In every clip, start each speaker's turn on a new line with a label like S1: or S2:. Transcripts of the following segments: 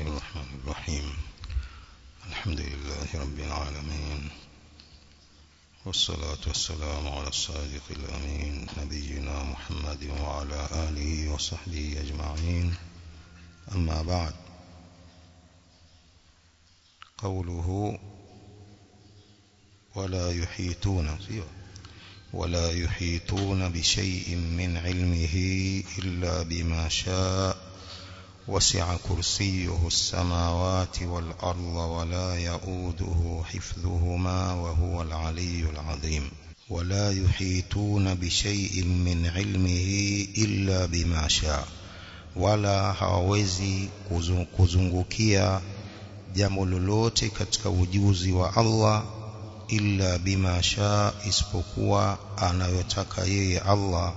S1: الله الرحمن الرحيم الحمد لله رب العالمين والصلاة والسلام على الصادق الأمين نبينا محمد وعلى آله وصحبه أجمعين أما بعد قوله ولا يحيطون ولا يحيطون بشيء من علمه إلا بما شاء وسع كرسيه السماوات والأرض ولا يؤوده حفظهما وهو العلي العظيم ولا يحيطون بشيء من علمه إلا بما شاء ولا هاوزي كزنكيا جمل لوتي katika ujuzi إلا بما شاء isipokuwa أنا yeye الله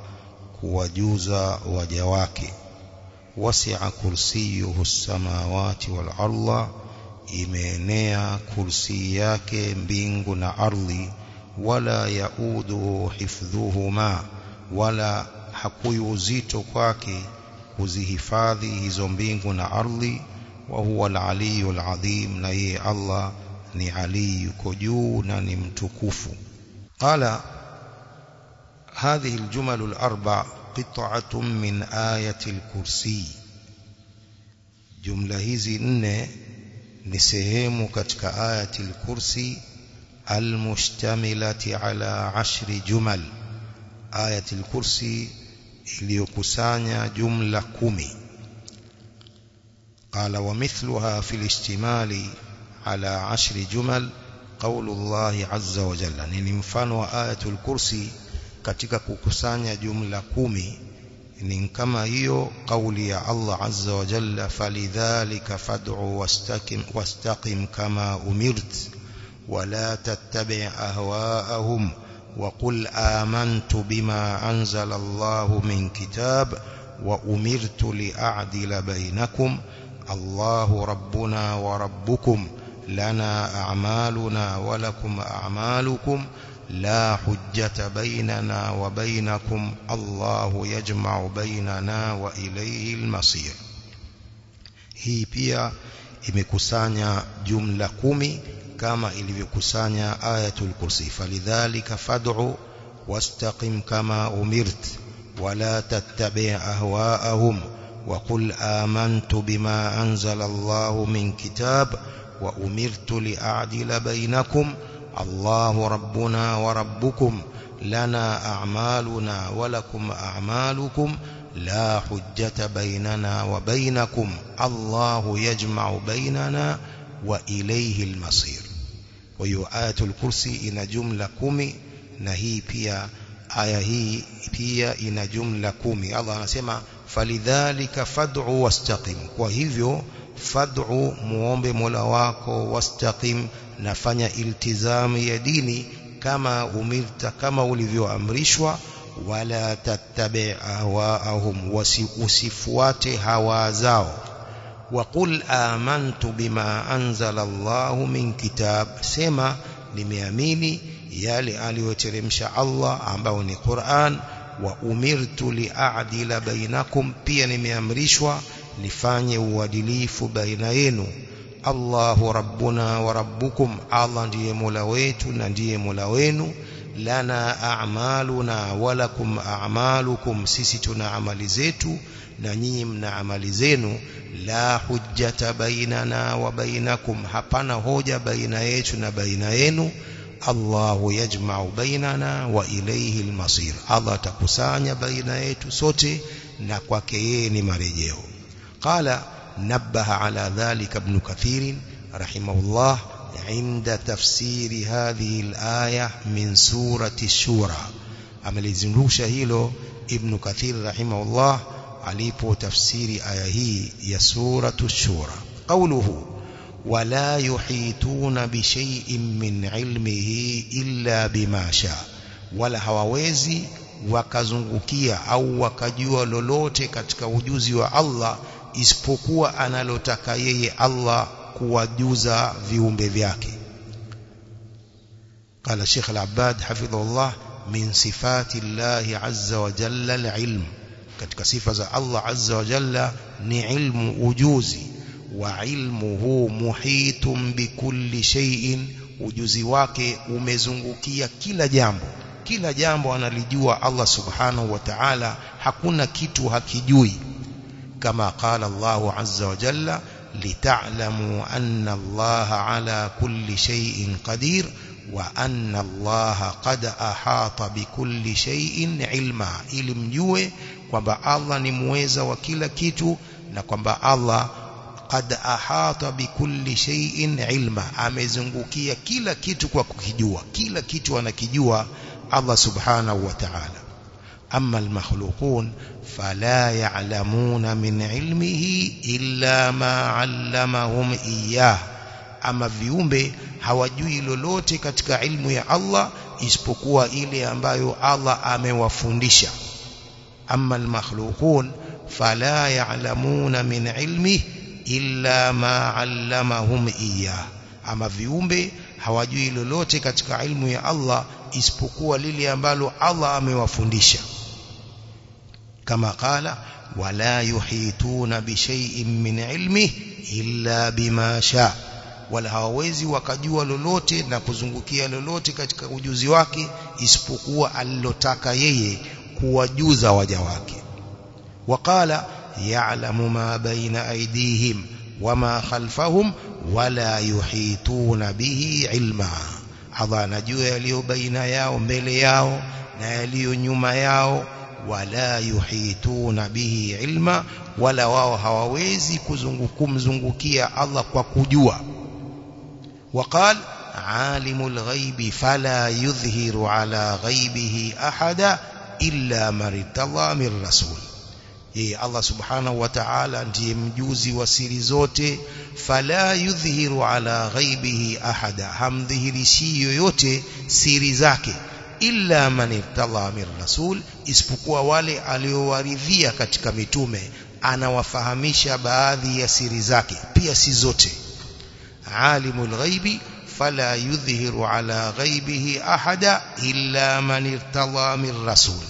S1: كوجوزا وجواكي وسع كرسيه السماوات والأرض إيمانيا كرسياك بينغنا أرضي ولا يؤوده حفظهما ولا حقي زيتكواك وزهفاذه زنبينغنا أرضي وهو العلي العظيم لي الله ني نعلي كجون نمتكف قال هذه الجمل الأربع قطعة من آية الكرسي جملة هذه إن نسهم كتك آية الكرسي المشتملة على عشر جمل آية الكرسي ليكسانيا جملة كمي قال ومثلها في الاشتمال على عشر جمل قول الله عز وجل إن يعني نلمفان وآية الكرسي katika kukusanya jumla kumi ni kama hiyo kauli ya Allah azza wa jalla falidhalika fad'u wastaqim wastaqim kama umirt wala tattabi' ahwaahum wa qul amantu bima وقل آمنت بما أنزل الله من كتاب bainakum Allah rabbuna wa rabbukum lana a'maluna wa lakum a'malukum لا حجة بيننا وبينكم الله يجمع بيننا وإليه المصير هي بيا إمكسانيا جملة كومي كما إلي كسانيا آية الكرسي فلذلك فادعوا واستقم كما أمرت ولا تتبع أهواءهم وقل آمنت بما أنزل الله من كتاب وأمرت لأعدل بينكم الله ربنا وربكم لنا أعمالنا ولكم أعمالكم لا حجة بيننا وبينكم الله يجمع بيننا وإليه المصير ويؤات آية الكرسي إن جملة نهي بيا آية هي بيا إن جملة الله نسمع فلذلك فادعوا واستقموا وهذه fad'u muombe Mola wako wastaqim nafanya iltizamu ya dini kama umirta kama ulivyoamrishwa wala tattabi ahwaahum wasifuate hawa zao وقل آمنت بما أنزل الله من كتاب سما nimeamini yale aliyoteremsha Allah ambao ni Qur'an wa umirtu li'adila bainakum pia nimeamrishwa nifanye uadilifu baina yenu Allahu rabbuna wa rabbukum Allah ndiye Mola wetu na ndiye Mola wenu lana a'maluna walakum a'malukum sisi tuna amali zetu na nyinyi mna amali zenu la hujjata bainana wa bainakum hapana hoja baina yetu na baina yenu Allahu yajma'u bainana wa ilayhi al-masir Allah atakusanya baina yetu sote na kwake yeye ni marejeo قال نبه على ذلك ابن كثير رحمه الله عند تفسير هذه الآية من سورة الشورى أمل زنوش هيلو ابن كثير رحمه الله عليه تفسير آيه يا سورة الشورى قوله ولا يحيطون بشيء من علمه إلا بما شاء ولا هواوزي wakazungukia au wakajua lolote katika ujuzi wa isipokuwa analotaka yeye Allah kuwajuza viumbe vyake قال شيخ العباد حفظه الله من صفات الله عز وجل العلم katika sifa za Allah azza wa jalla ni ilmu ujuzi wa ilmuhu muhitun bikulli shay'in ujuzi wake umezungukia kila jambo kila jambo analijua Allah subhanahu wa ta'ala hakuna kitu hakijui كما قال الله عز وجل لتعلموا أن الله على كل شيء قدير وأن الله قد أحاط بكل شيء علما إلم يوه كما الله نمويز وكل كتو نكما الله قد أحاط بكل شيء علما أمزنقكي كل كتو وككجوة كل كتو ونكجوة الله سبحانه وتعالى أما المخلوقون فلا يعلمون من علمه إلا ما علمهم إياه ama viumbe hawajui lolote katika ilmu ya Allah isipokuwa ile ambayo Allah amewafundisha amma almakhluqun fala ya'lamuna min ilmi illa ma 'allamahum iyyah ama viumbe hawajui lolote katika ilmu ya Allah isipokuwa lile ambalo Allah amewafundisha كما قال ولا يحيطون بشيء من علمه إلا بما شاء wala hawawezi wakajua lolote na kuzungukia lolote katika ujuzi wake isipokuwa alilotaka yeye kuwajuza waja wake waqala ya'lamu ma baina aydihim wama khalfahum wala yuhituna bihi ilma Allah anajua yaliyo baina yao mbele yao na yaliyo nyuma yao wala yuhituna bihi ilma wala wao hawawezi kumzungukia Allah kwa kujua وقال عالم الغيب فلا يظهر على غيبه أحدا إلا من ارتضى من رسول yeye Allah subhanahu wa ta'ala ndiye mjuzi wa siri zote fala yudhhiru ala ghaibihi ahada hamdhihirishi yoyote siri zake illa man irtadha min rasul isipokuwa wale aliowaridhia katika mitume anawafahamisha baadhi ya siri zake pia si zote alimul ghaibi fala yudhhiru ala ghaibihi ahada illa man irtadha min rasul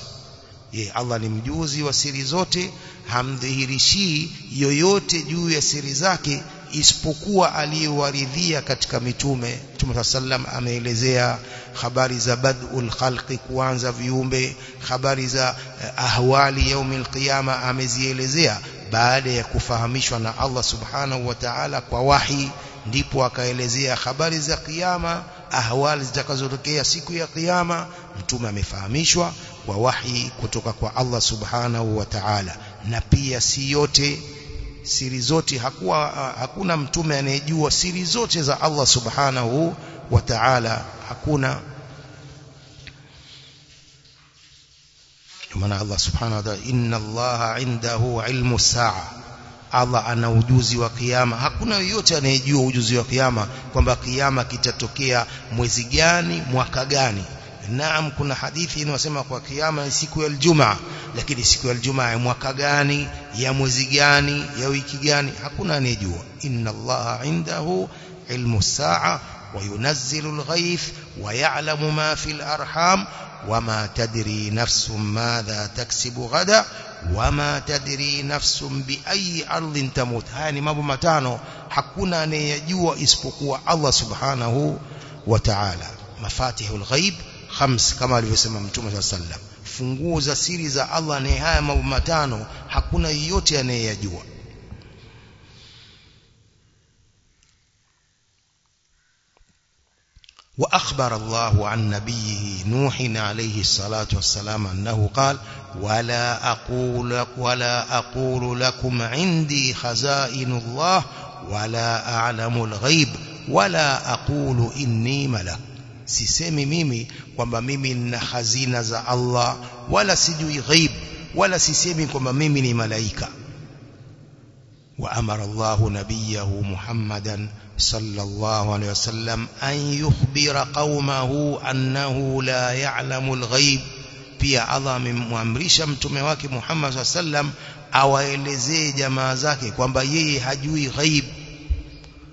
S1: ye Allah ni mjuzi wa siri zote hamdhihirishii yoyote juu ya siri zake isipokuwa aliyowaridhia katika mitume Mtume sallam ameelezea habari za badul khalqi kuanza viumbe habari za eh, ahwali yaumil qiyama amezielezea baada ya kufahamishwa na Allah subhanahu wa ta'ala kwa wahi ndipo akaelezea habari za kiyama ahwali zitakazotokea siku ya kiyama mtume amefahamishwa kwa wahi kutoka kwa Allah subhanahu wa ta'ala na pia si yote siri zote hakuwa ah, hakuna mtume anayejua siri zote za Allah subhanahu wa ta'ala hakuna maana Allah subhanahu wa ta'ala inna Allah indahu ilmu saa Allah ana ujuzi wa kiyama hakuna yeyote anayejua ujuzi wa kiyama kwamba kiyama kitatokea mwezi gani mwaka gani naam kuna hadithi inayosema kwa kiyama siku ya Ijumaa lakini siku ya Ijumaa ya mwaka gani ya mwezi gani ya wiki gani hakuna anejua inna allaha indahu ilmu saa وينزل الغيث ويعلم ما في الأرحام وما تدري نفس ماذا تكسب غدا وما تدري نفس بأي أرض تموت هاني مابو متانو حكونا أن يجوى إسبقوا الله سبحانه وتعالى مفاتيح الغيب khams kama alivyosema mtume swalla sallam funguo za siri za Allah ni haya mambo matano hakuna yeyote anayeyajua وأخبر الله عن نبيه نوح عليه الصلاة والسلام أنه قال ولا أقول, ولا أقول لكم عندي خزائن الله ولا أعلم الغيب ولا أقول إني ملك sisemi mimi kwamba mimi nina hazina za Allah wala sijui ghaib wala sisemi kwamba mimi ni malaika وأمر الله نبيه محمدا صلى الله عليه وسلم أن يخبر قومه أنه لا يعلم الغيب pia Allah amemwamrisha mtume wake Muhammad صلى الله عليه وسلم awaelezee jamaa zake kwamba yeye hajui ghaib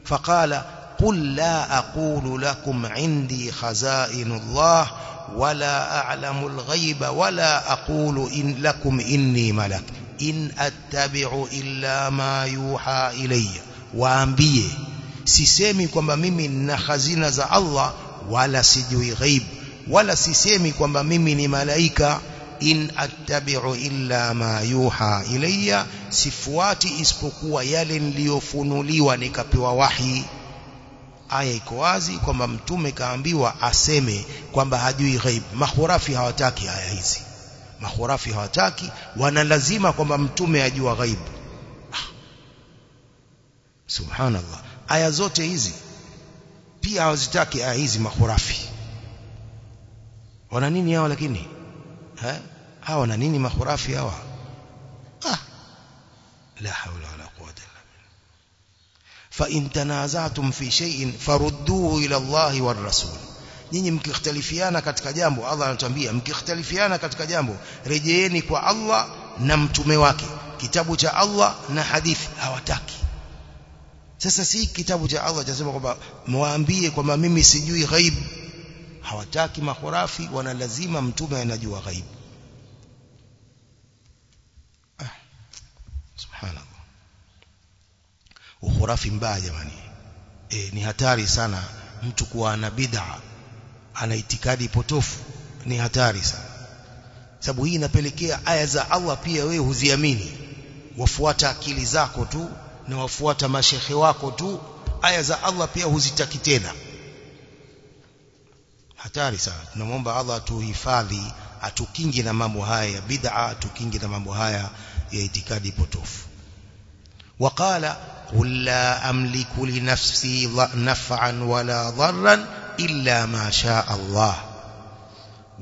S1: faqala قل لا أقول لكم عندي خزائن الله ولا أعلم الغيب ولا أقول إن لكم إني ملك إن أتبع إلا ما يوحى إلي وأنبيه سيسيمي كما ممي نخزين زى الله ولا سيدي غيب ولا سيسيمي كما ممي ملائكة إن أتبع إلا ما يوحى إلي سفواتي إسبوكو يال ليفنوا لي ونكبوا وحيي aya iko wazi kwamba mtume kaambiwa aseme kwamba hajui ghaib mahurafi hawataki aya hizi mahurafi hawataki wanalazima kwamba mtume ajua ghaib ah. subhanallah aya zote hizi pia hawazitaki aya hizi mahurafi wana nini hawa lakini ha hawa na nini mahurafi hawa ah la haula فإن تنازعتم في شيء فردوه إلى الله والرسول rasul nyinyi mkikhtalifiana katika jambo Allah anatuambia mkikhtalifiana katika jambo rejeeni kwa Allah na mtume wake kitabu cha Allah na hadithi hawataki sasa si kitabu cha Allah chasema kwamba mwaambie kwamba mimi sijui ghaib hawataki mahurafi wana lazima mtume anajua ghaib ah subhanallah uhurafi mbaya jamani e, ni hatari sana mtu kuwa ana bid'a ana itikadi potofu ni hatari sana sababu hii inapelekea aya za Allah pia wewe huziamini wafuata akili zako tu na wafuata mashehe wako tu aya za Allah pia huzitaki tena hatari sana tunamwomba Allah tuhifadhi atukingi na mambo haya ya bid'a atukingi na mambo haya ya itikadi potofu waqala قل لا أملك لنفسي نفعا ولا ضرا إلا ما شاء الله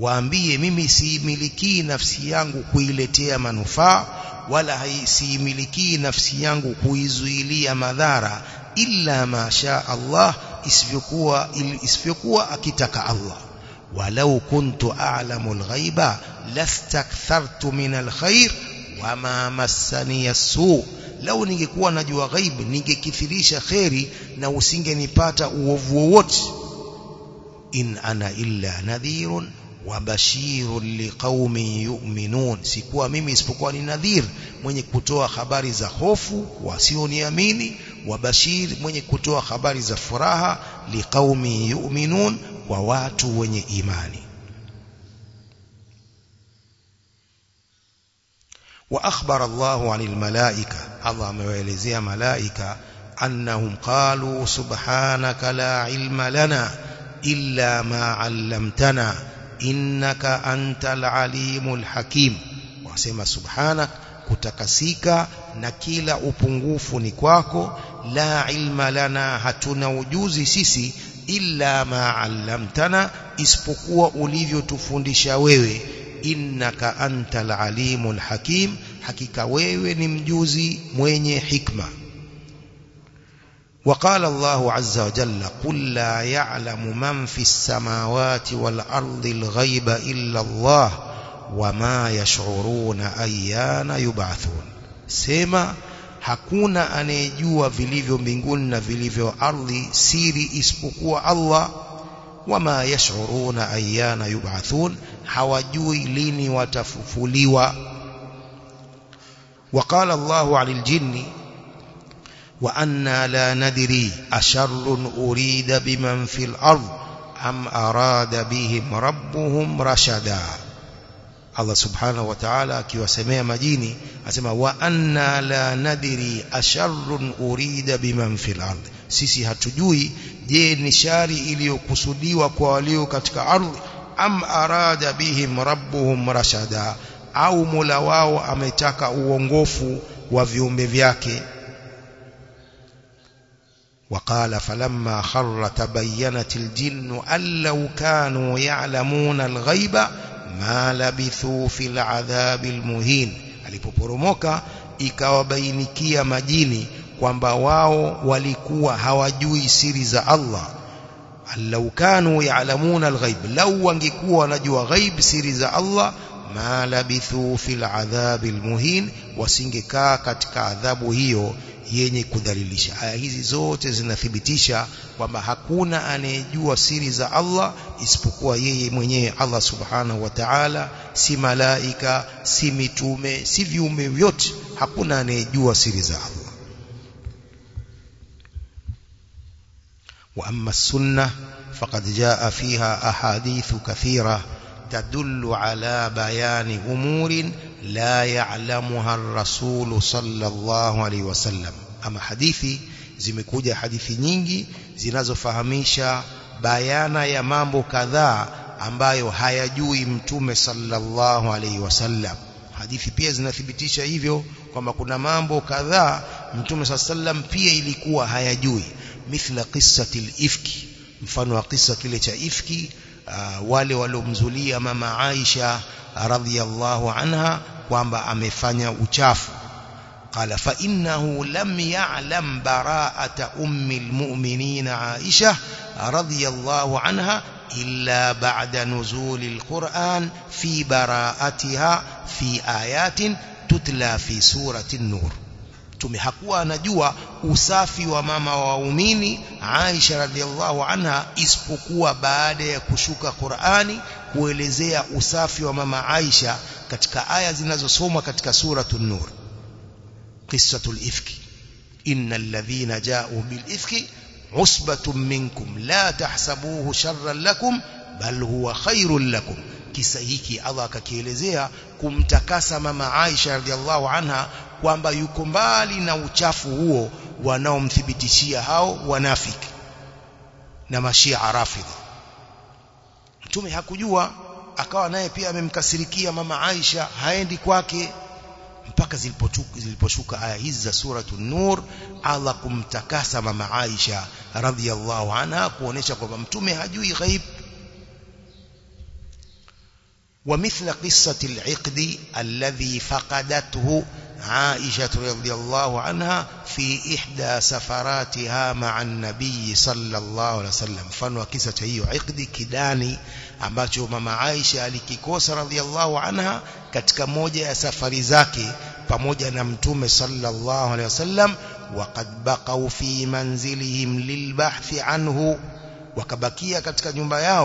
S1: waambie mimi siimilikii nafsi yangu kuiletea manufaa wala siimilikii nafsi yangu kuizuilia madhara illa ma shaa Allah isivyokuwa isivyokuwa akitaka Allah walau kuntu a'lamu alghaiba lastakthartu min alkhair wama massani as-suu' lau ningekuwa najua ghaibu ningekithirisha kheri na usingenipata uovu wowote in ana illa nadhirun wa bashirun liqaumin yu'minun sikuwa mimi isipokuwa ni nadhir mwenye kutoa habari za hofu wasioniamini wa bashir mwenye kutoa habari za furaha liqaumin yu'minun kwa watu wenye imani وأخبر الله عن الملائكة الله مواليزي ملائكة أنهم قالوا سبحانك لا علم لنا إلا ما علمتنا إنك أنت العليم الحكيم وسيما سبحانك كتكسيك نكيل أبنغوف نكواكو لا علم لنا هتنا وجوزي سيسي إلا ما علمتنا إسبقوا أوليفيو تفندشا إنك أنت العليم الحكيم hakika wewe مجوزي mjuzi حكمة وقال الله عز وجل قل لا يعلم من في السماوات والأرض الغيب إلا الله وما يشعرون أيان يبعثون سيما حكونا أن يجوا فيليفو ليفيو بنقولنا فيليفو أرضي أرض سيري اسمكو الله wama yashuruna ayyana yub'athun hawajui lini watafufuliwa وقال الله عن الجن وأنا لا ندري أشر أريد بمن في الأرض أم أراد بهم ربهم رشدا الله سبحانه وتعالى akiwasemea majini asema wa anna la nadri asharrun urida biman fil ardh sisi hatujui je ni shari iliyokusudiwa kwa walio katika ardhi am arada bihim rabbuhum rashada au mula wao ametaka uongofu wa viumbe vyake وقال فلما خر تبينت الجن أن لو كانوا يعلمون الغيب ما لبثوا في العذاب المهين alipoporomoka ikawabainikia مجيني kwamba wao walikuwa hawajui siri za Allah allau kanu ya'lamuna alghaib lau wangekuwa wanajua ghaib siri za Allah ma labithu fil adhabil muhin wasingekaa katika adhabu hiyo yenye kudhalilisha aya hizi zote zinathibitisha kwamba hakuna anayejua siri za Allah isipokuwa yeye mwenyewe Allah subhanahu wa ta'ala si malaika si mitume si viumbe vyote hakuna anayejua siri za Allah وأما السنة فقد جاء فيها أحاديث كثيرة تدل على بيان أمور لا يعلمها الرسول صلى الله عليه وسلم أما حديثي zimekuja hadithi nyingi zinazofahamisha bayana ya mambo kadhaa ambayo hayajui mtume sallallahu alaihi wasallam hadithi pia zinathibitisha hivyo kwamba kuna mambo kadhaa mtume sallallahu alaihi wasallam pia ilikuwa hayajui مثل قصة الإفك مفانو قصة كلة إفك آه، والي والمزولية مما عائشة رضي الله عنها radhiallahu anha kwamba قال فإنه لم يعلم براءة أم المؤمنين عائشة رضي الله عنها إلا بعد نزول القرآن في براءتها في آيات تتلى في سورة النور mtume hakuwa anajua usafi wa mama wa waumini Aisha radhiallahu anha isipokuwa baada ya kushuka Qur'ani kuelezea usafi wa mama Aisha katika aya zinazosomwa katika suratul nur qissatul ifki innal ladhina ja'u bil ifki usbatun minkum la tahsabuhu sharran lakum bal huwa khairul lakum kisa hiki Allah akakielezea kumtakasa mama Aisha radhiallahu anha kwamba yuko mbali na uchafu huo wanaomthibitishia hao wanafiki na mashia rafidha mtume hakujua akawa naye pia amemkasirikia mama Aisha haendi kwake mpaka ziliposhuka aya hizi za suratul nur Allah kumtakasa mama Aisha radhiallahu anha kuonesha kwamba mtume hajui ghaib ومثل قصة العقد الذي فقدته عائشة رضي الله عنها في إحدى سفراتها مع النبي صلى الله عليه وسلم فانوا كيسة هي عقد كداني أباتوا مما عائشة لككوس رضي الله عنها كتك موجة سفر زاكي فموجة نمتوم صلى الله عليه وسلم وقد بقوا في منزلهم للبحث عنه وكبكية katika nyumba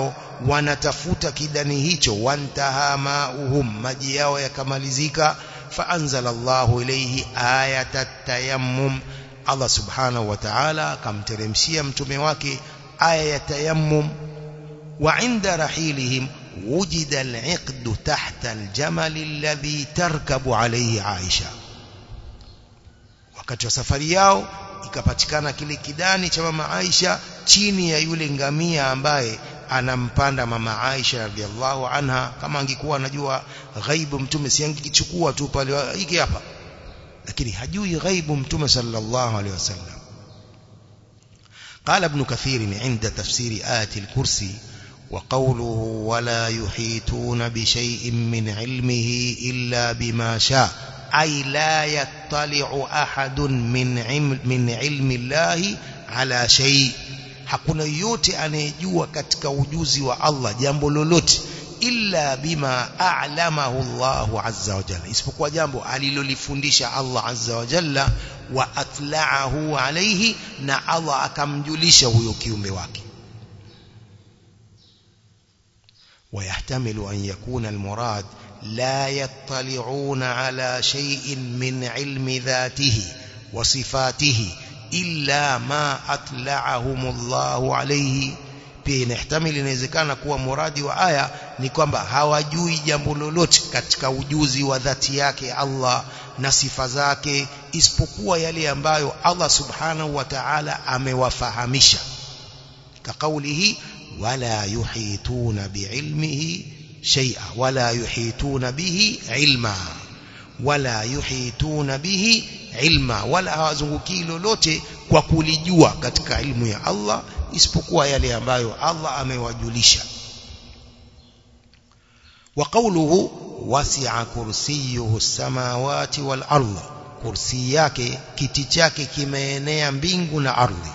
S1: ونتفوت wanatafuta kidani hicho wantaha mauhum maji yao فأنزل الله إليه آية التيمم الله سبحانه وتعالى كم ترمسي متموك آية التيمم وعند رحيلهم وجد العقد تحت الجمل الذي تركب عليه عائشة وقت سفرياو ikapatikana kile kidani cha mama Aisha chini ya yule ngamia ambaye anampanda mama Aisha radhiallahu anha kama angekuwa anajua ghaibu mtume si angichukua tu pale hiki hapa lakini hajui ghaibu mtume sallallahu alaihi wasallam قال ابن كثير عند تفسير آية الكرسي وقوله ولا يحيطون بشيء من علمه إلا بما شاء أي لا يطلع أحد من علم, من علم الله على شيء hakuna yote anayejua katika ujuzi wa Allah jambo lolote illa bima a'lamahu Allah azza wa jalla isipokuwa jambo alilolifundisha Allah azza wa jalla wa atla'ahu alayhi na Allah akamjulisha huyo kiumbe wake ويحتمل أن يكون المراد لا يطلعون على شيء من علم ذاته وصفاته illa ma atla'ahumullahu alayhi pia inaihtamili inawezekana kuwa muradi wa aya ni kwamba hawajui jambo lolote katika ujuzi wa dhati yake Allah na sifa zake isipokuwa yale ambayo Allah subhanahu wa ta'ala amewafahamisha كقوله ولا يحيطون بعلمه شيئا ولا يحيطون به علما ولا يحيطون به ilma wala hawazungukii lolote kwa kulijua katika ilmu ya Allah isipokuwa yale ambayo Allah amewajulisha wa qawluhu wasi'a kursiyuhu samawati wal ardh kursi yake kiti chake kimeenea mbingu na ardhi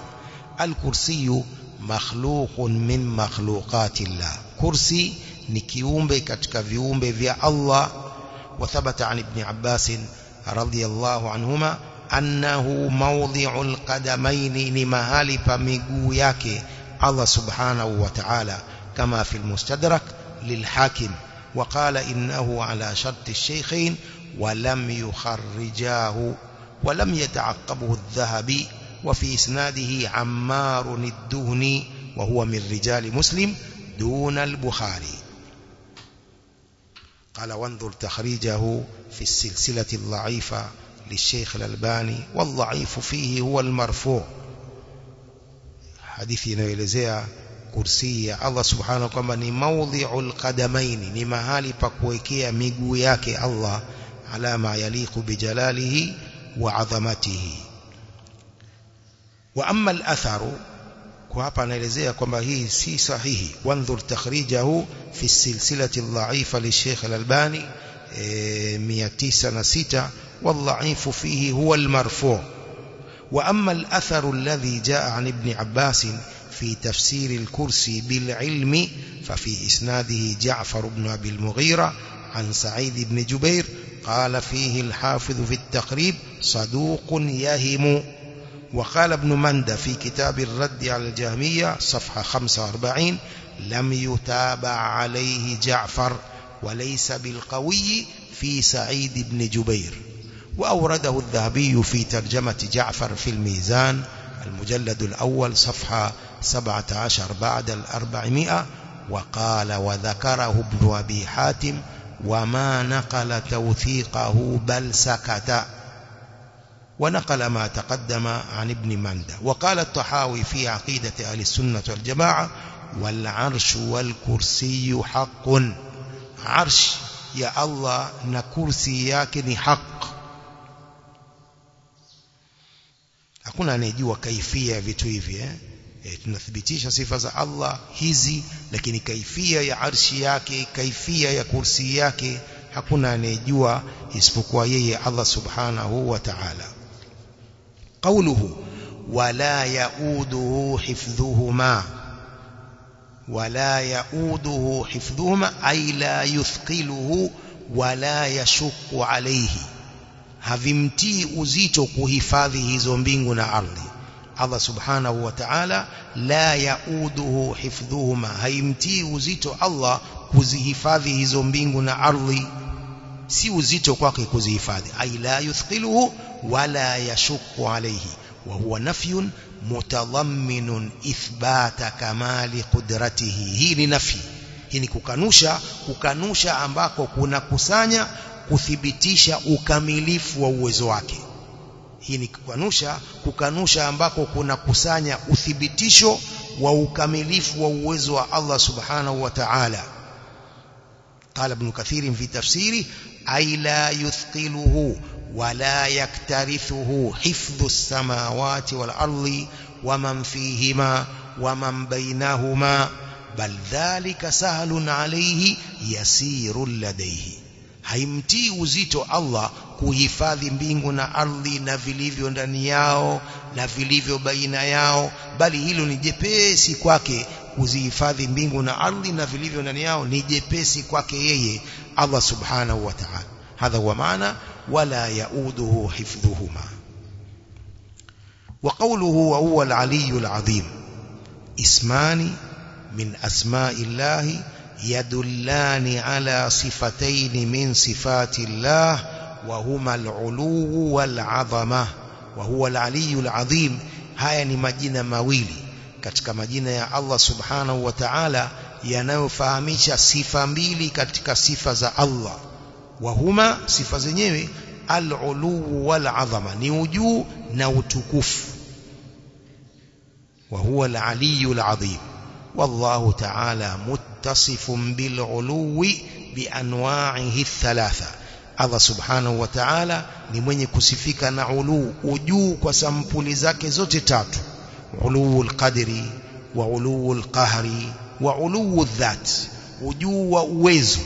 S1: al kursiyyu makhluqun min Allah kursi ni kiumbe katika viumbe vya Allah thabata an ibn عباس رضي الله عنهما أنه موضع القدمين لمهالف ميقوياك الله سبحانه وتعالى كما في المستدرك للحاكم وقال إنه على شرط الشيخين ولم يخرجاه ولم يتعقبه الذهبي وفي إسناده عمار الدهني وهو من رجال مسلم دون البخاري قال وانظر تخريجه في السلسلة الضعيفة للشيخ الألباني والضعيف فيه هو المرفوع حديثي نويلزيا كرسي الله سبحانه وتعالى وكما موضع القدمين لما هالي فكويكيا ميقوياك الله على ما يليق بجلاله وعظمته وأما الأثر kwa hapa anaelezea kwamba hii si sahihi wandhur takhrijahu fi silsilati dhaifa li Sheikh al-Albani 906 والضعيف فيه هو المرفوع وأما الأثر الذي جاء عن ابن عباس في تفسير الكرسي بالعلم ففي إسناده جعفر بن أبي المغيرة عن سعيد بن جبير قال فيه الحافظ في التقريب صدوق يهم وقال ابن مندى في كتاب الرد على الجهمية صفحة 45 لم يتابع عليه جعفر وليس بالقوي في سعيد بن جبير وأورده الذهبي في ترجمة جعفر في الميزان المجلد الأول صفحة 17 بعد الأربعمائة وقال وذكره ابن أبي حاتم وما نقل توثيقه بل سكت ونقل ما تقدم عن ابن ماندا وقال الطحاوي في عقيدة أهل السنة والجماعة والعرش والكرسي حق عرش يا الله نكرسي ياكن حق أكون أن يجيوا كيفية فيتويفية تنثبتيش صفة الله هزي لكن كيفية يا عرش ياكي كيفية يا كرسي ياكي hakuna anejua eh? eh, isipokuwa yeye Allah subhanahu wa قوله ولا يؤوده حفظهما ولا يؤوده حفظهما أي لا yuthqiluhu wala yashukku alayhi havimtii uzito kuhifadhi hizo mbingu na ardhi Allah subhanahu wa ta'ala la yauduhu hifdhuhuma haimtii uzito Allah kuzihifadhi hizo mbingu na ardhi si uzito kwake kuzihifadhi ai la yuthqiluhu ولا يشق عليه وهو نفي متضمن إثبات كمال hii ni نفي hii ni kukanusha kukanusha ambako kunakusanya kuthibitisha ukamilifu wa uwezo wake hii ni kukanusha kukanusha ambako kunakusanya uthibitisho wa ukamilifu wa uwezo wa Allah subhanahu wa ta'ala قال ابن كثير في تفسيره أي لا يثقله ولا يكترثه حفظ السماوات والأرض ومن فيهما ومن بينهما بل ذلك سهل عليه يسير لديه haimtii uzito Allah kuhifadhi mbingu na ardhi na vilivyo ndani yao na vilivyo baina yao bali hilo ni jepesi kwake kuzihifadhi mbingu na ardhi na vilivyo ndani yao ni jepesi kwake yeye Allah subhanahu wa ta'ala هذا هو معنى ولا يؤوده حفظهما وقوله وهو العلي العظيم اسمان من أسماء الله يدلان على صفتين من صفات الله وهما العلو والعظمة وهو العلي العظيم هاي ni majina mawili katika majina ya Allah subhanahu wa ta'ala yanayofahamisha sifa mbili katika sifa za Allah wahuma sifa zenyewe al-ulu wal-azama ni ujuu na utukufu وهو العلي العظيم والله تعالى متصف بالعلو بأنواعه الثلاثة الله سبحانه وتعالى ni mwenye kusifika na uluu ujuu kwa sampuli zake zote tatu uluu alqadri wa uluu alqahri wa uluu dhat ujuu wa uwezo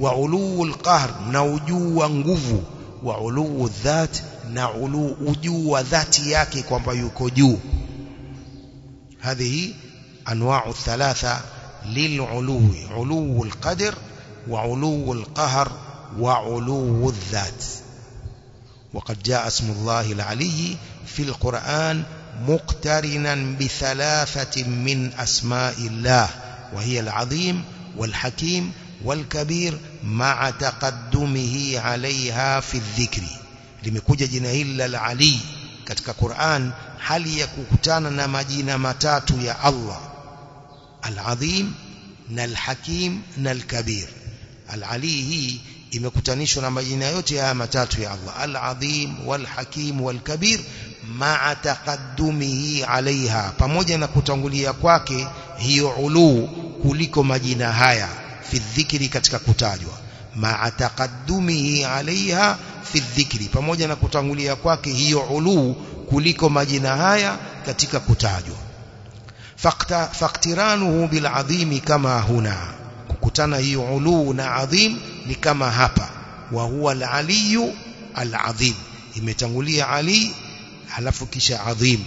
S1: وعلو القهر نوجو ونقف وعلو الذات نعلو وجو ذات ياكي كما ujuu هذه أنواع الثلاثة للعلو علو القدر وعلو القهر وعلو الذات وقد جاء اسم الله العلي في القرآن مقترنا بثلاثة من أسماء الله وهي العظيم والحكيم والكبير مع taqaddumihi alaiha fi dhikri limekuja jina hili la Ali katika Qur'an hali ya kukutana na majina matatu ya Allah al-Azim na al-Hakim na al-Kabir al-Ali hii imekutanishwa na majina yote haya matatu ya Allah al-Azim wal-Hakim wal-Kabir ma'a taqaddumihi alaiha pamoja na kutangulia kwake hiyo uluu kuliko majina haya fi dhikri katika kutajwa ma'a taqaddumihi alaiha fi dhikri pamoja na kutangulia kwake hiyo uluu kuliko majina haya katika kutajwa faktiranuhu biladhimi kama huna kukutana hiyo uluu na adhim ni kama hapa wa huwa alaliyu aladhim imetangulia ali halafu kisha adhim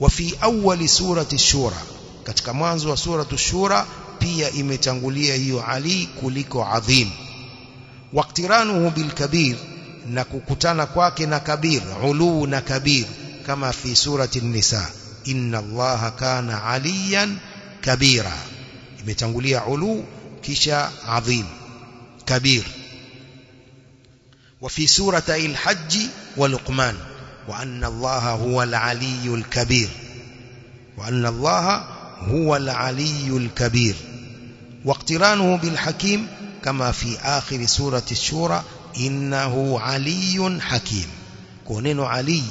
S1: وفي أول سورة الشورى katika mwanzo wa suratu shura pia imetangulia hiyo ali kuliko adhim waqtiranuhu bilkabir na kukutana kwake na kabir uluu na kabir kama fi surati nisa inna allaha kana aliyan kabira imetangulia uluu kisha adhim kabir وفي سورة الحج ولقمان وأن الله هو العلي الكبير وأن الله هو العلي الكبير واقترانه بالحكيم كما في آخر سورة الشورى إنه علي حكيم كونين علي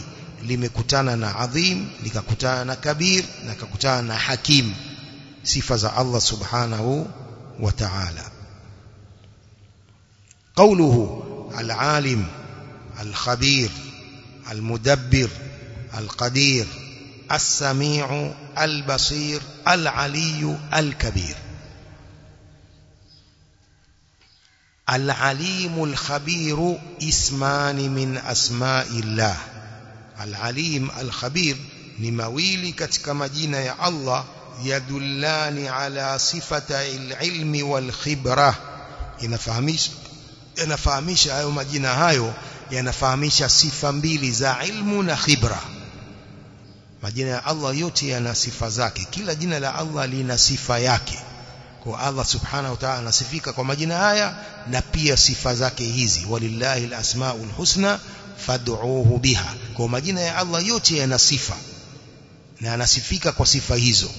S1: limekutana عظيم adhim كبير na حكيم na الله سبحانه وتعالى قوله العالم الخبير المدبر القدير السميع البصير العلي الكبير العليم الخبير اسمان من أسماء الله العليم الخبير نمويل كتك مجين يا الله يدلان على صفة العلم والخبرة ينفهميش ينفهميش هايو مجين هايو ينفهميش صفة مبيلي زا علم وخبرة مجين يا الله يوتي أنا صفة زاكي كلا جين لأ الله صفة ياكي kwa Allah subhanahu wa ta'ala nasifika kwa majina haya na pia sifa zake hizi walillahi alasmaul husna fad'uuhu biha kwa majina ya Allah yote yana sifa na anasifika kwa sifa hizo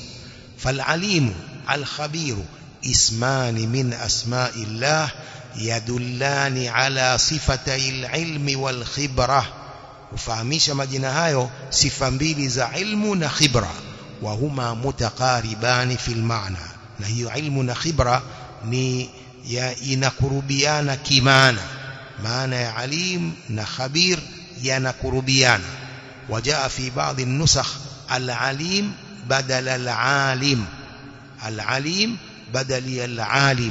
S1: falalimu alkhabiru ismani min asma'illah yadullani ala sifatay alilmi walkhibra ufahamisha majina hayo sifa mbili za ilmu na khibra wa huma mutaqaribani fil ma'na na hiyo ilmu na khibra ni ya inakurubiana kimaana maana ya alim na khabir yanakurubiana wajaa fi baadhi nusakh al-alim badala al-alim al-alim بدل العالم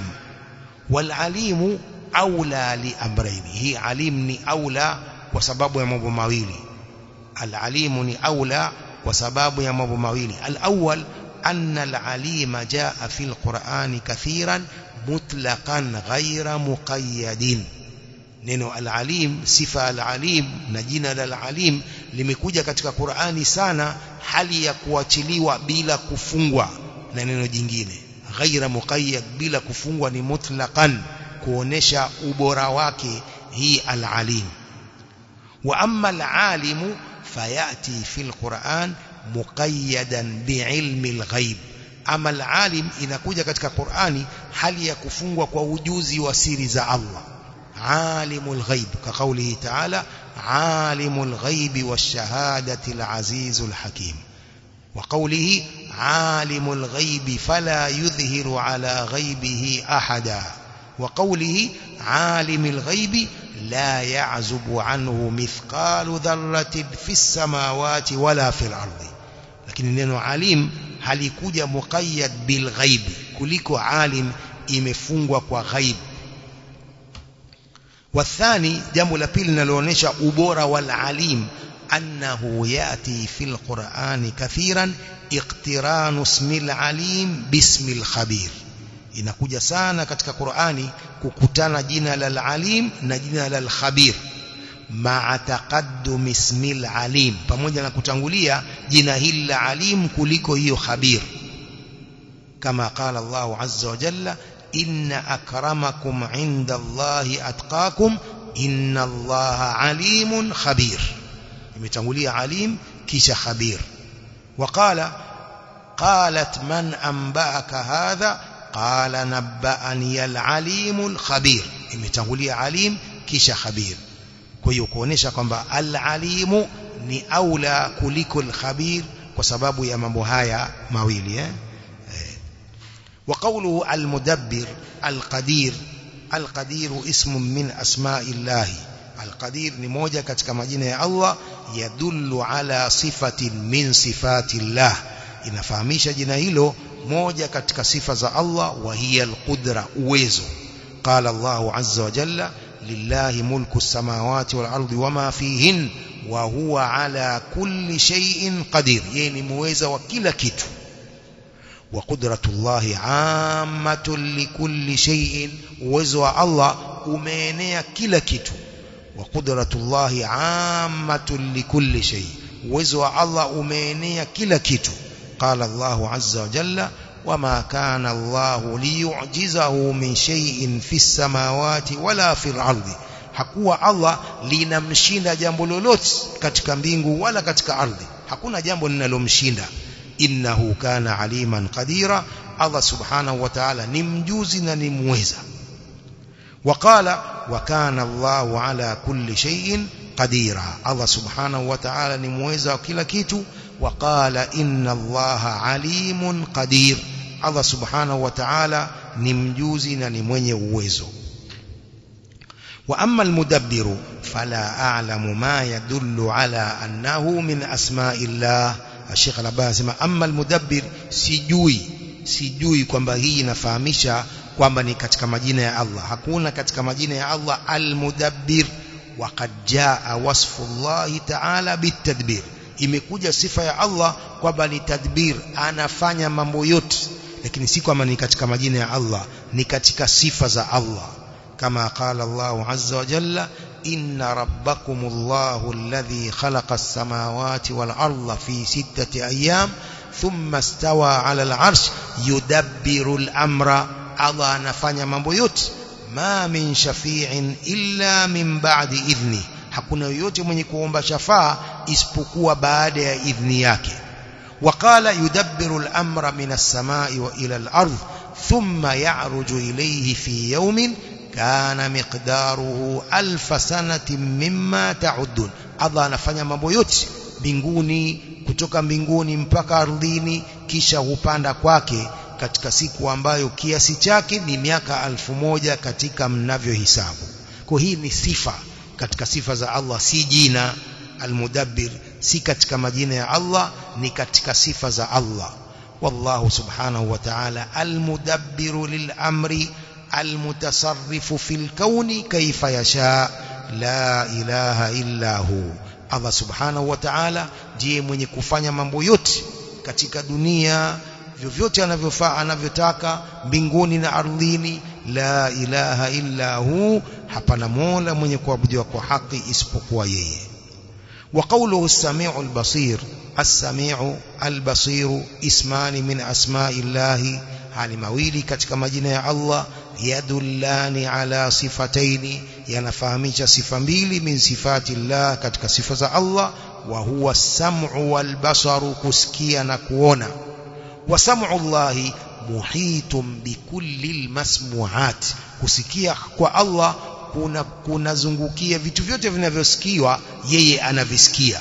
S1: والعليم أولى لأمرين هي عليمني أولى وسبب يا مبو مويلي العليمني أولى وسبب يا مبو مويلي الأول أن العليم جاء في القرآن كثيرا مطلقا غير مقيد نينو العليم سفة العليم نجينا للعليم لمكوجة كتك القرآن سانا حالي يكواتليوا بلا كفنوا نينو جنجين غير مقيد بلا كفنوا مطلقا كونشا أبرواك هي العليم وأما العالم فيأتي في القرآن مقيدا بعلم الغيب أما العالم إن كجكت كقرآن حل يكفن وكوجوز وسير ذا الله عالم الغيب كقوله تعالى عالم الغيب والشهادة العزيز الحكيم وقوله عالم الغيب فلا يظهر على غيبه أحداً وقوله عالم الغيب لا يعزب عنه مثقال ذرة في السماوات ولا في الأرض lakini neno alim halikuja muqayyad bil ghaib kuliko alim imefungwa kwa ghaib wathani jambo la pili linaloonyesha ubora wal alim annahu yati fil qur'ani kathiran iqtiranu ismi al alim bismi al khabir inakuja sana katika Qur'ani kukutana jina la alim na jina la khabir ma taqaddum ismil alim pamoja na kutangulia jina hili la alim kuliko hiyo khabir kama qala Allah azza wa jalla inna akramakum 'inda Allah atqakum inna Allah alimun khabir imetangulia alim kisha khabir وقال قالت من أنبأك هذا qala nabbaani al-alim al-khabir imetangulia alim kisha khabir kwa hiyo kuonesha kwamba al-alimu ni aula kuliko al-khabir kwa sababu ya mambo haya mawili eh وقوله المدبر القدير القدير اسم من أسماء الله القدير نموجة كتك مجينة الله يدل على صفة من صفات الله inafahamisha jina hilo moja katika sifa za Allah wa hiya alqudra uwezo qala Allah azza wa jalla lillahi mulku samawati wal ardi wama fihin wa huwa ala kulli shay'in qadir yeye ni muweza wa kila kitu wa qudratullahi ammatun likulli shay'in uwezo wa Allah umeenea kila kitu wa qudratullahi ammatun likulli shay'in uwezo wa Allah umeenea kila kitu قال الله عز وجل وما كان الله ليعجزه من شيء في السماوات ولا في الأرض حقوا الله لنمشينا جنب لولوت كتك مبينغو ولا كاتكا أرض حقونا جنب لنمشينا إنه كان عليما قديرا الله سبحانه وتعالى نمجوزنا نمويزا وقال وكان الله على كل شيء قديرا الله سبحانه وتعالى نمويزا وكلا كيتو وقال إن الله عليم قدير الله سبحانه وتعالى نمجوزنا نمين ووزو وأما المدبر فلا أعلم ما يدل على أنه من أسماء الله الشيخ الأبان أما المدبر سجوي سجوي كما هي نفهمشا كما ني كتك مجينة يا الله هكونا كتك مجينة يا الله المدبر وقد جاء وصف الله تعالى بالتدبير imekuja sifa ya Allah kwamba ni tadbir anafanya mambo yote lakini si kwamba ni katika majina ya Allah ni katika sifa za Allah kama qala Allah azza wa jalla inna rabbakumullahu alladhi khalaqa as-samawati wal arda fi sittati ayyam thumma stawa ala al-arsh yudabbiru al-amra Allah anafanya mambo yote ma min shafi'in illa min ba'di idhni hakuna yote mwenye kuomba shafaa isipokuwa baada ya idhni yake وقال يدبر الأمر من السماء وإلى الأرض ثم يعرج إليه في يوم كان مقداره ألف سنة مما تعدون الله anafanya mambo yote mbinguni kutoka mbinguni mpaka ardhini kisha hupanda kwake katika siku ambayo kiasi chake ni miaka alfu moja katika mnavyohisabu kwa hii ni sifa katika sifa za Allah si jina المدبر سكت كما جينا الله نكت كسفز الله والله سبحانه وتعالى المدبر للأمر المتصرف في الكون كيف يشاء لا إله إلا هو الله سبحانه وتعالى جي من يكفن يمبيوت كتك دنيا vyovyote anavyofaa anavyotaka mbinguni na أرضيني لا إله إلا هو hapana مولا mwenye kuabudiwa kwa haki isipokuwa yeye وقوله السميع البصير السميع البصير اسمان من أسماء الله علموالي كما جنا الله يدلان على صفتين ينفهمش صفمبيل من صفات الله كتك صفة الله وهو السمع والبصر كسكيا نكونا وسمع الله محيط بكل المسموعات كسكيا الله kuna kunazungukia vitu vyote vinavyosikiwa yeye anavisikia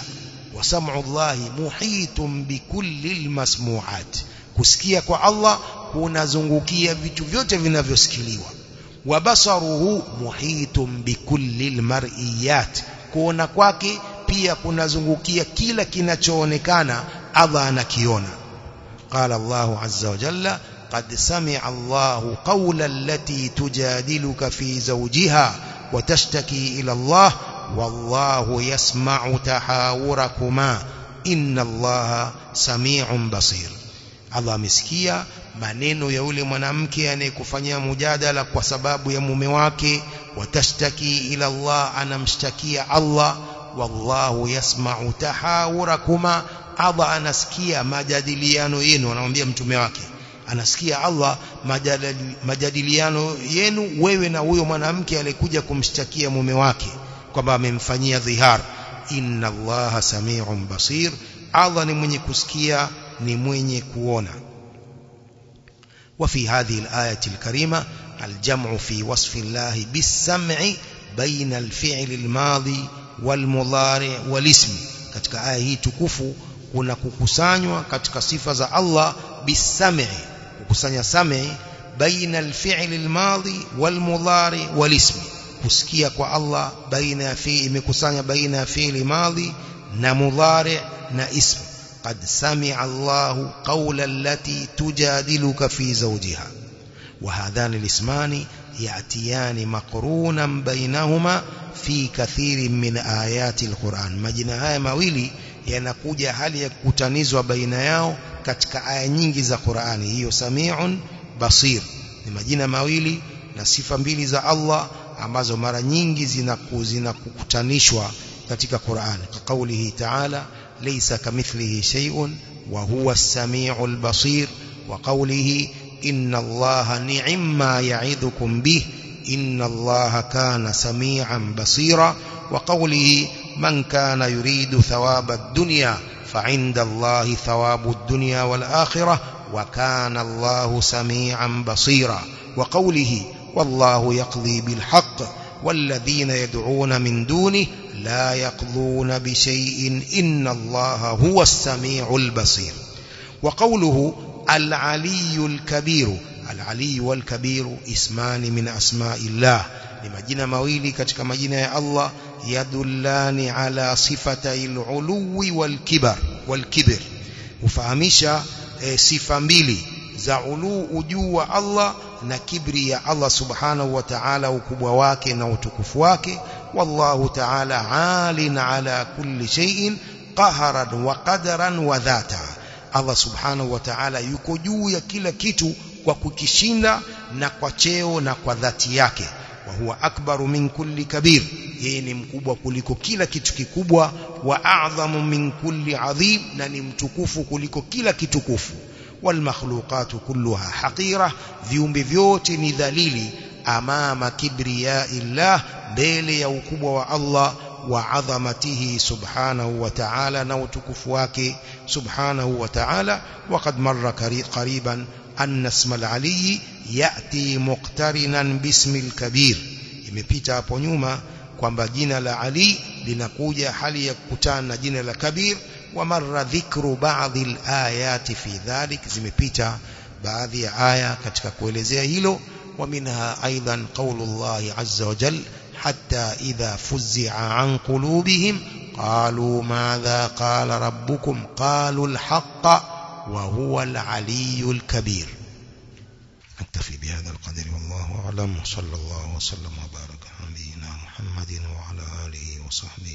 S1: wasam'u llahi muhitun bikulli almasmu'at kusikia kwa Allah kunazungukia vitu vyote vinavyosikiliwa wa basaruhu muhitun bikulli almar'iyat kuona kwake pia kunazungukia kila kinachoonekana Allah anakiona qala Allahu azza wa jalla قد سمع الله قول التي تجادلك في زوجها وتشتكي إلى الله والله يسمع تحاوركما inna allaha samiun basir Allah amesikia maneno ya yule mwanamke anayekufanyia mujadala kwa sababu ya mume wake watashtaki ila Allah anamshtakia Allah wallahu yasma'u tahawurakuma Allah anasikia majadiliano yenu anamwambia mtume wake anasikia Allah majadiliano yenu wewe na huyo mwanamke alikuja kumshtakia mume wake kwamba amemfanyia dhihar inna Allah samiun basir Allah ni mwenye kusikia ni mwenye kuona وفي هذه الآية الكريمة الجمع في وصف الله بالسمع بين الفعل الماضي والمضارع والاسم katika aya hii tukufu kuna kukusanywa katika sifa za Allah bisam'i kukusanya same baina alfi'li almadhi walmudhari walismi kusikia kwa Allah baina ya fi imekusanya baina ya fi'li madhi na mudhari na ismi قد سمع الله قول التي تجادلك في زوجها وهذان الاسمان يأتيان مقرونا بينهما في كثير من آيات القرآن مجنا هاي mawili yanakuja hali ya kukutanizwa baina yao katika aya nyingi za Qur'ani hiyo samiun basir ni majina mawili na sifa mbili za Allah ambazo mara nyingi zinakukutanishwa katika Qur'ani kwa kaulihi ta'ala laysa kamithlihi shay'un wa huwa as-sami'ul basir wa qawlihi inna Allaha ni'ma ya'idukum bih inna Allaha kana sami'an basira wa qawlihi man kana yuridu thawaba ad-dunya فعند الله ثواب الدنيا والآخرة وكان الله سميعا بصيرا وقوله والله يقضي بالحق والذين يدعون من دونه لا يقضون بشيء إن الله هو السميع البصير وقوله العلي الكبير العلي والكبير اسمان من أسماء الله لما جنا مويلي كتك مجنا يا الله يدلان على صفتي العلو والكبر والكبر وفهمشا صفه ميلي زعلو علو الله الله يا الله سبحانه وتعالى وكبوه واكه والله تعالى عال على كل شيء قهرا وقدرا وذاتا الله سبحانه وتعالى يكو juu ya kila kitu kwa kukishinda na وهو أكبر من كل كبير يعني مكبوة كلكو كلا كتككبوة وأعظم من كل عظيم نني متكوف كلكو كلا كتكوف والمخلوقات كلها حقيرة ذيوم بذيوت نذليل أمام كبرياء الله بيل يوكب الله وعظمته سبحانه وتعالى نوتكفواك سبحانه وتعالى وقد مر قريبا أن اسم العلي يأتي مقترنا باسم الكبير imepita hapo nyuma kwamba jina la Ali linakuja hali ya kukutana na jina la Kabir wa marra dhikru baadhi alayati fi dhalik zimepita baadhi ya aya katika kuelezea hilo wa minha aidan qaulullah azza wa jalla حتى إذا فزع عن قلوبهم قالوا ماذا قال ربكم قالوا الحق وهو العلي الكبير نكتفي بهذا القدر والله أعلم صلى الله وسلم وبارك على نبينا محمد وعلى آله وصحبه